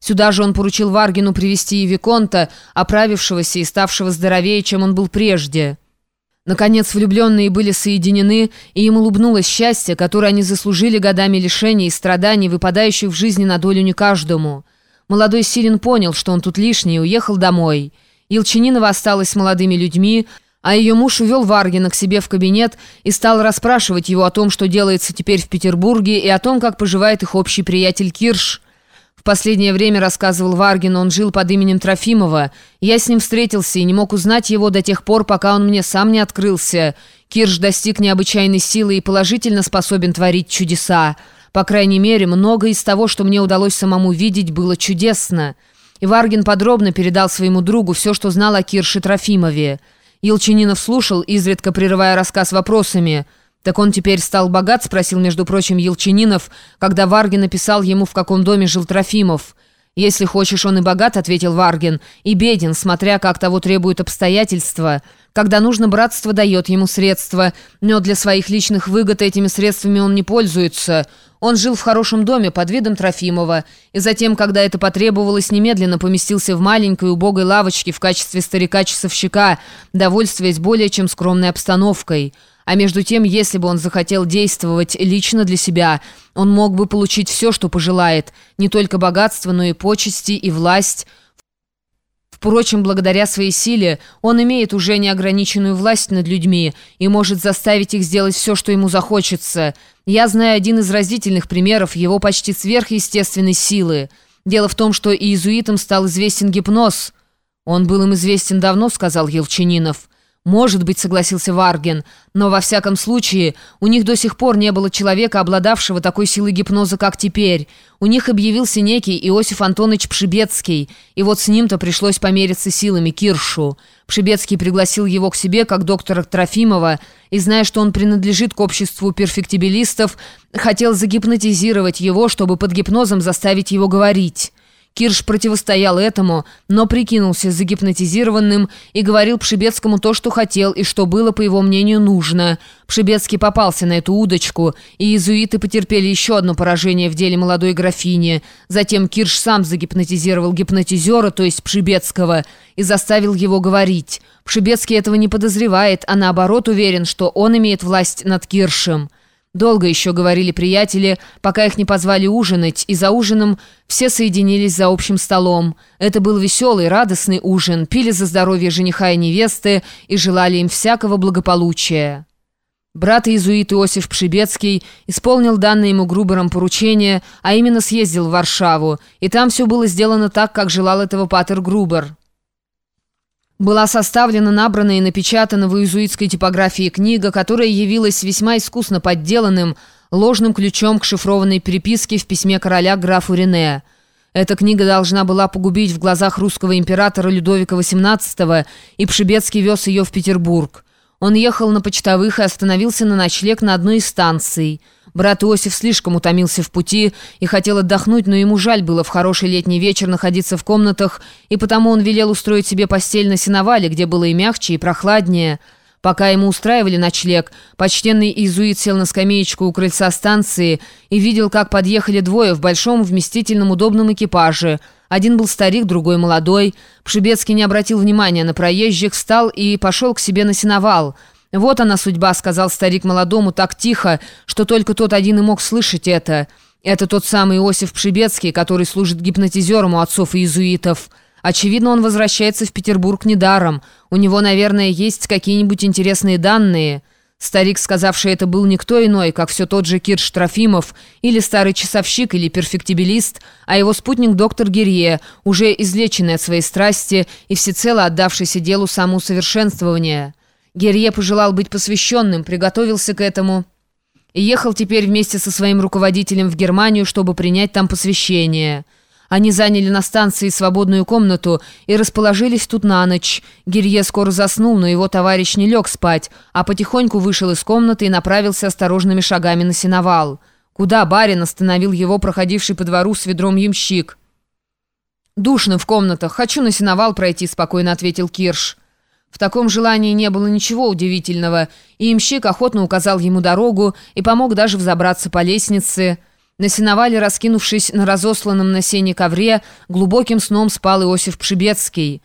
Сюда же он поручил Варгину привести и Виконта, оправившегося и ставшего здоровее, чем он был прежде. Наконец влюбленные были соединены, и им улыбнулось счастье, которое они заслужили годами лишений и страданий, выпадающих в жизни на долю не каждому. Молодой Силин понял, что он тут лишний, и уехал домой. Елчининова осталась с молодыми людьми, а ее муж увел Варгина к себе в кабинет и стал расспрашивать его о том, что делается теперь в Петербурге, и о том, как поживает их общий приятель Кирш. В последнее время, рассказывал Варгин, он жил под именем Трофимова. Я с ним встретился и не мог узнать его до тех пор, пока он мне сам не открылся. Кирш достиг необычайной силы и положительно способен творить чудеса. По крайней мере, многое из того, что мне удалось самому видеть, было чудесно. И Варгин подробно передал своему другу все, что знал о Кирше Трофимове. Елчининов слушал, изредка прерывая рассказ вопросами – «Так он теперь стал богат?» – спросил, между прочим, Елчининов, когда Варгин написал ему, в каком доме жил Трофимов. «Если хочешь, он и богат», — ответил Варгин, — «и беден, смотря как того требуют обстоятельства. Когда нужно, братство дает ему средства, но для своих личных выгод этими средствами он не пользуется. Он жил в хорошем доме под видом Трофимова, и затем, когда это потребовалось, немедленно поместился в маленькой убогой лавочке в качестве старика-часовщика, довольствуясь более чем скромной обстановкой». А между тем, если бы он захотел действовать лично для себя, он мог бы получить все, что пожелает, не только богатство, но и почести и власть. Впрочем, благодаря своей силе он имеет уже неограниченную власть над людьми и может заставить их сделать все, что ему захочется. Я знаю один из разительных примеров его почти сверхъестественной силы. Дело в том, что иезуитам стал известен гипноз. «Он был им известен давно», — сказал Елчининов. «Может быть», — согласился Варген, «но во всяком случае у них до сих пор не было человека, обладавшего такой силой гипноза, как теперь. У них объявился некий Иосиф Антонович Пшибецкий, и вот с ним-то пришлось помериться силами Киршу. Пшибецкий пригласил его к себе, как доктора Трофимова, и, зная, что он принадлежит к обществу перфектибилистов, хотел загипнотизировать его, чтобы под гипнозом заставить его говорить». Кирш противостоял этому, но прикинулся загипнотизированным и говорил Пшибецкому то, что хотел и что было, по его мнению, нужно. Пшибецкий попался на эту удочку, и иезуиты потерпели еще одно поражение в деле молодой графини. Затем Кирш сам загипнотизировал гипнотизера, то есть Пшибецкого, и заставил его говорить. Пшибецкий этого не подозревает, а наоборот уверен, что он имеет власть над Киршем. Долго еще говорили приятели, пока их не позвали ужинать, и за ужином все соединились за общим столом. Это был веселый, радостный ужин, пили за здоровье жениха и невесты и желали им всякого благополучия. Брат иезуит Иосиф Пшибецкий исполнил данное ему Грубером поручение, а именно съездил в Варшаву, и там все было сделано так, как желал этого патер Грубер была составлена, набрана и напечатана в иезуитской типографии книга, которая явилась весьма искусно подделанным, ложным ключом к шифрованной переписке в письме короля графу Рене. Эта книга должна была погубить в глазах русского императора Людовика XVIII, и Пшибецкий вез ее в Петербург. Он ехал на почтовых и остановился на ночлег на одной из станций – Брат Иосиф слишком утомился в пути и хотел отдохнуть, но ему жаль было в хороший летний вечер находиться в комнатах, и потому он велел устроить себе постель на сеновале, где было и мягче, и прохладнее. Пока ему устраивали ночлег, почтенный иезуит сел на скамеечку у крыльца станции и видел, как подъехали двое в большом вместительном удобном экипаже. Один был старик, другой молодой. Пшибецкий не обратил внимания на проезжих, встал и пошел к себе на сеновал – «Вот она судьба», — сказал старик молодому так тихо, что только тот один и мог слышать это. «Это тот самый Иосиф Пшибецкий, который служит гипнотизером у отцов и иезуитов. Очевидно, он возвращается в Петербург недаром. У него, наверное, есть какие-нибудь интересные данные». Старик, сказавший это, был никто иной, как все тот же Кирш Трофимов, или старый часовщик, или перфектибилист, а его спутник доктор Герье, уже излеченный от своей страсти и всецело отдавшийся делу самоусовершенствования. Герье пожелал быть посвященным, приготовился к этому и ехал теперь вместе со своим руководителем в Германию, чтобы принять там посвящение. Они заняли на станции свободную комнату и расположились тут на ночь. Гирье скоро заснул, но его товарищ не лег спать, а потихоньку вышел из комнаты и направился осторожными шагами на сеновал. Куда барин остановил его, проходивший по двору с ведром ямщик. «Душно в комнатах. Хочу на сеновал пройти», — спокойно ответил Кирш. В таком желании не было ничего удивительного, и имщик охотно указал ему дорогу и помог даже взобраться по лестнице. На сеновале, раскинувшись на разосланном на сене ковре, глубоким сном спал Иосиф Пшибецкий.